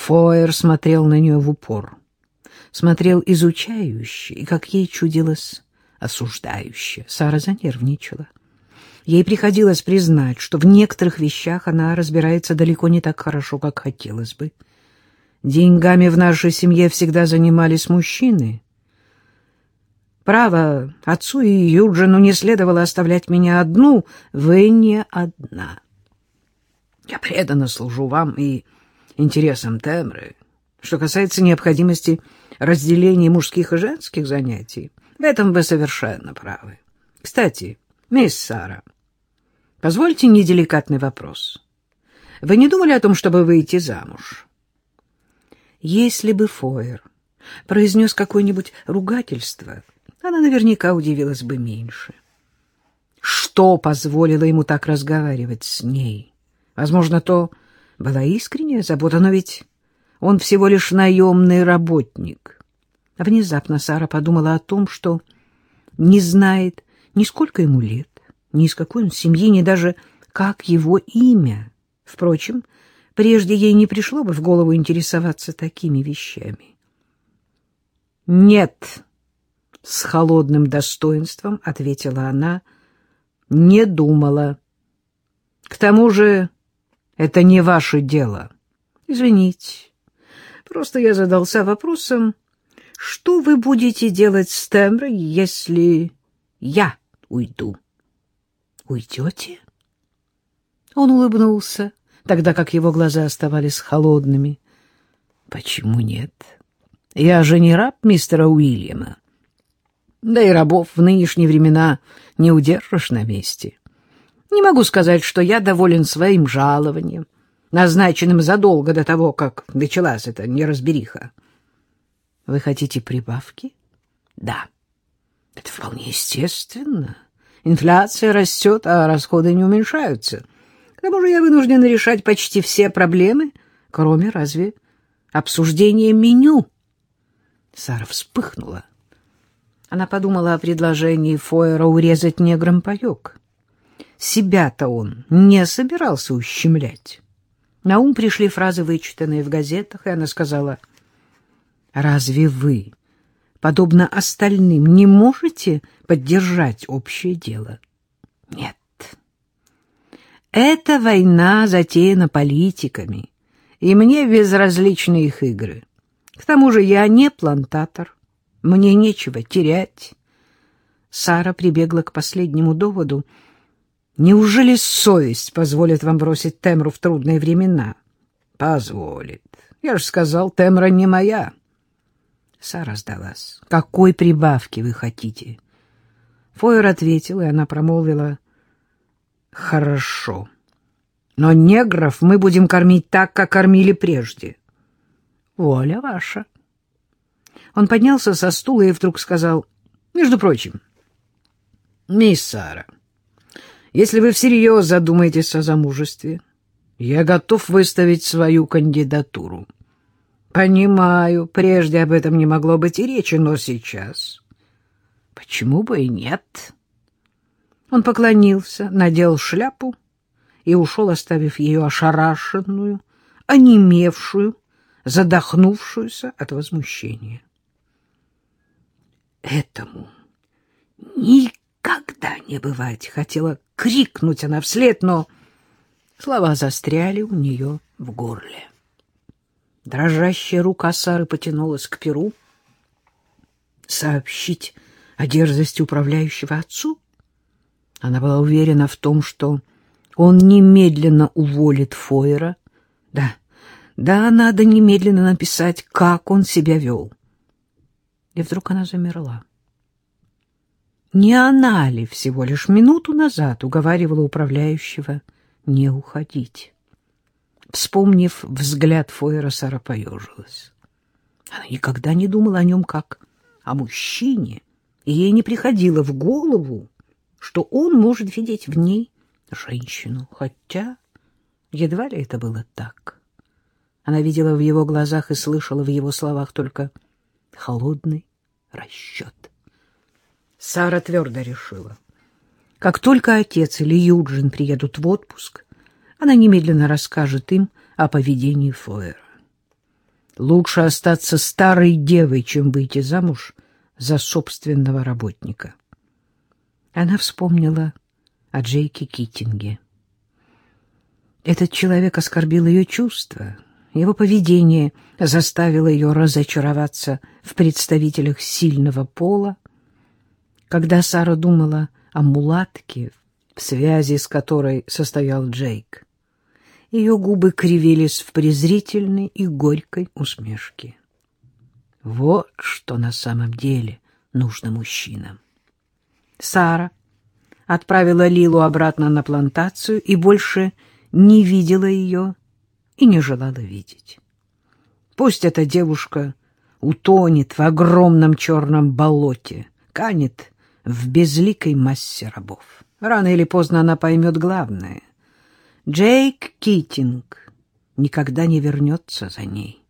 Фойер смотрел на нее в упор. Смотрел изучающе и, как ей чудилось, осуждающе. Сара занервничала. Ей приходилось признать, что в некоторых вещах она разбирается далеко не так хорошо, как хотелось бы. Деньгами в нашей семье всегда занимались мужчины. Право, отцу и Юджину не следовало оставлять меня одну. Вы не одна. Я преданно служу вам и интересам Темры. Что касается необходимости разделения мужских и женских занятий, в этом вы совершенно правы. Кстати, мисс Сара, позвольте неделикатный вопрос. Вы не думали о том, чтобы выйти замуж? Если бы Фойер произнес какое-нибудь ругательство, она наверняка удивилась бы меньше. Что позволило ему так разговаривать с ней? Возможно, то была искренняя забота, но ведь он всего лишь наемный работник. Внезапно Сара подумала о том, что не знает ни сколько ему лет, ни из какой он семьи, ни даже как его имя. Впрочем, прежде ей не пришло бы в голову интересоваться такими вещами. «Нет», — с холодным достоинством ответила она, — «не думала. К тому же это не ваше дело. Извините, просто я задался вопросом, что вы будете делать с Темрой, если я уйду?» «Уйдете?» Он улыбнулся тогда как его глаза оставались холодными. «Почему нет? Я же не раб мистера Уильяма. Да и рабов в нынешние времена не удержишь на месте. Не могу сказать, что я доволен своим жалованием, назначенным задолго до того, как началась эта неразбериха. Вы хотите прибавки? Да. Это вполне естественно. Инфляция растет, а расходы не уменьшаются. К тому же я вынужден решать почти все проблемы, кроме разве обсуждения меню. Сара вспыхнула. Она подумала о предложении Фойера урезать неграм паёк. Себя-то он не собирался ущемлять. На ум пришли фразы, вычитанные в газетах, и она сказала, «Разве вы, подобно остальным, не можете поддержать общее дело?» «Нет, эта война затеяна политиками, и мне безразличны их игры. К тому же я не плантатор, мне нечего терять. Сара прибегла к последнему доводу. Неужели совесть позволит вам бросить Темру в трудные времена? Позволит. Я же сказал, Темра не моя. Сара сдалась. Какой прибавки вы хотите? Фойер ответил, и она промолвила — Хорошо. Но негров мы будем кормить так, как кормили прежде. Воля ваша. Он поднялся со стула и вдруг сказал, между прочим, мисс Сара, если вы всерьез задумаетесь о замужестве, я готов выставить свою кандидатуру. Понимаю, прежде об этом не могло быть и речи, но сейчас... Почему бы и нет? Он поклонился, надел шляпу и ушел, оставив ее ошарашенную, онемевшую, задохнувшуюся от возмущения. Этому никогда не бывать, хотела крикнуть она вслед, но слова застряли у нее в горле. Дрожащая рука Сары потянулась к перу. Сообщить о дерзости управляющего отцу? Она была уверена в том, что он немедленно уволит Фойера. Да, да, надо немедленно написать, как он себя вел. И вдруг она замерла. Не она ли всего лишь минуту назад уговаривала управляющего не уходить? Вспомнив взгляд Фойера, Сара поежилась. Она никогда не думала о нем как о мужчине, и ей не приходило в голову, что он может видеть в ней женщину, хотя едва ли это было так. Она видела в его глазах и слышала в его словах только холодный расчет. Сара твердо решила. Как только отец или Юджин приедут в отпуск, она немедленно расскажет им о поведении Фойера. Лучше остаться старой девой, чем выйти замуж за собственного работника. Она вспомнила о Джейке Китинге. Этот человек оскорбил ее чувства, его поведение заставило ее разочароваться в представителях сильного пола. Когда Сара думала о мулатке, в связи с которой состоял Джейк, ее губы кривились в презрительной и горькой усмешке. Вот что на самом деле нужно мужчинам. Сара отправила Лилу обратно на плантацию и больше не видела ее и не желала видеть. Пусть эта девушка утонет в огромном черном болоте, канет в безликой массе рабов. Рано или поздно она поймет главное. Джейк Китинг никогда не вернется за ней.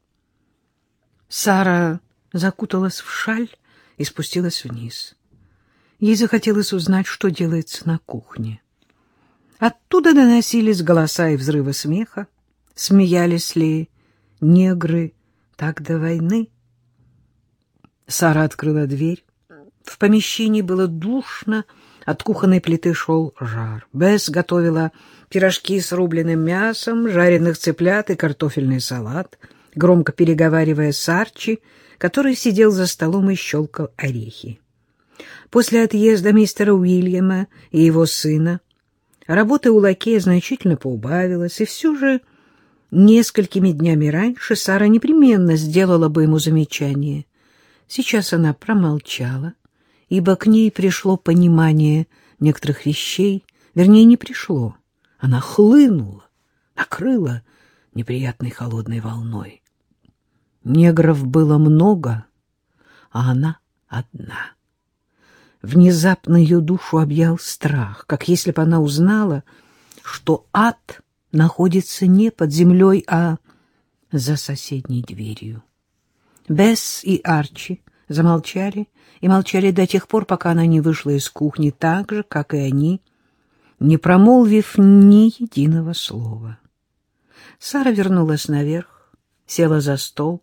Сара закуталась в шаль и спустилась вниз. Ей захотелось узнать, что делается на кухне. Оттуда доносились голоса и взрывы смеха. Смеялись ли негры так до войны? Сара открыла дверь. В помещении было душно, от кухонной плиты шел жар. Бесс готовила пирожки с рубленым мясом, жареных цыплят и картофельный салат, громко переговаривая с Арчи, который сидел за столом и щелкал орехи. После отъезда мистера Уильяма и его сына работы у лакея значительно поубавилась, и все же несколькими днями раньше Сара непременно сделала бы ему замечание. Сейчас она промолчала, ибо к ней пришло понимание некоторых вещей, вернее, не пришло, она хлынула, накрыла неприятной холодной волной. Негров было много, а она одна. Внезапно ее душу объял страх, как если бы она узнала, что ад находится не под землей, а за соседней дверью. Бесс и Арчи замолчали и молчали до тех пор, пока она не вышла из кухни так же, как и они, не промолвив ни единого слова. Сара вернулась наверх, села за стол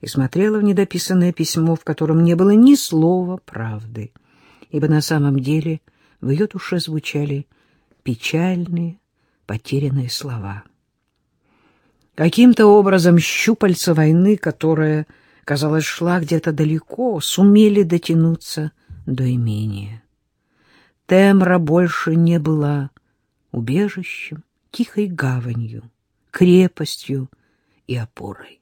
и смотрела в недописанное письмо, в котором не было ни слова правды — ибо на самом деле в ее душе звучали печальные, потерянные слова. Каким-то образом щупальца войны, которая, казалось, шла где-то далеко, сумели дотянуться до имения. Темра больше не была убежищем, тихой гаванью, крепостью и опорой.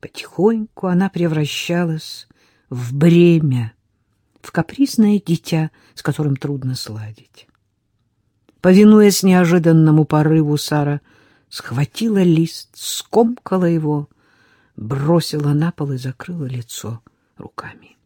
Потихоньку она превращалась в бремя, в капризное дитя, с которым трудно сладить. Повинуясь неожиданному порыву, Сара схватила лист, скомкала его, бросила на пол и закрыла лицо руками.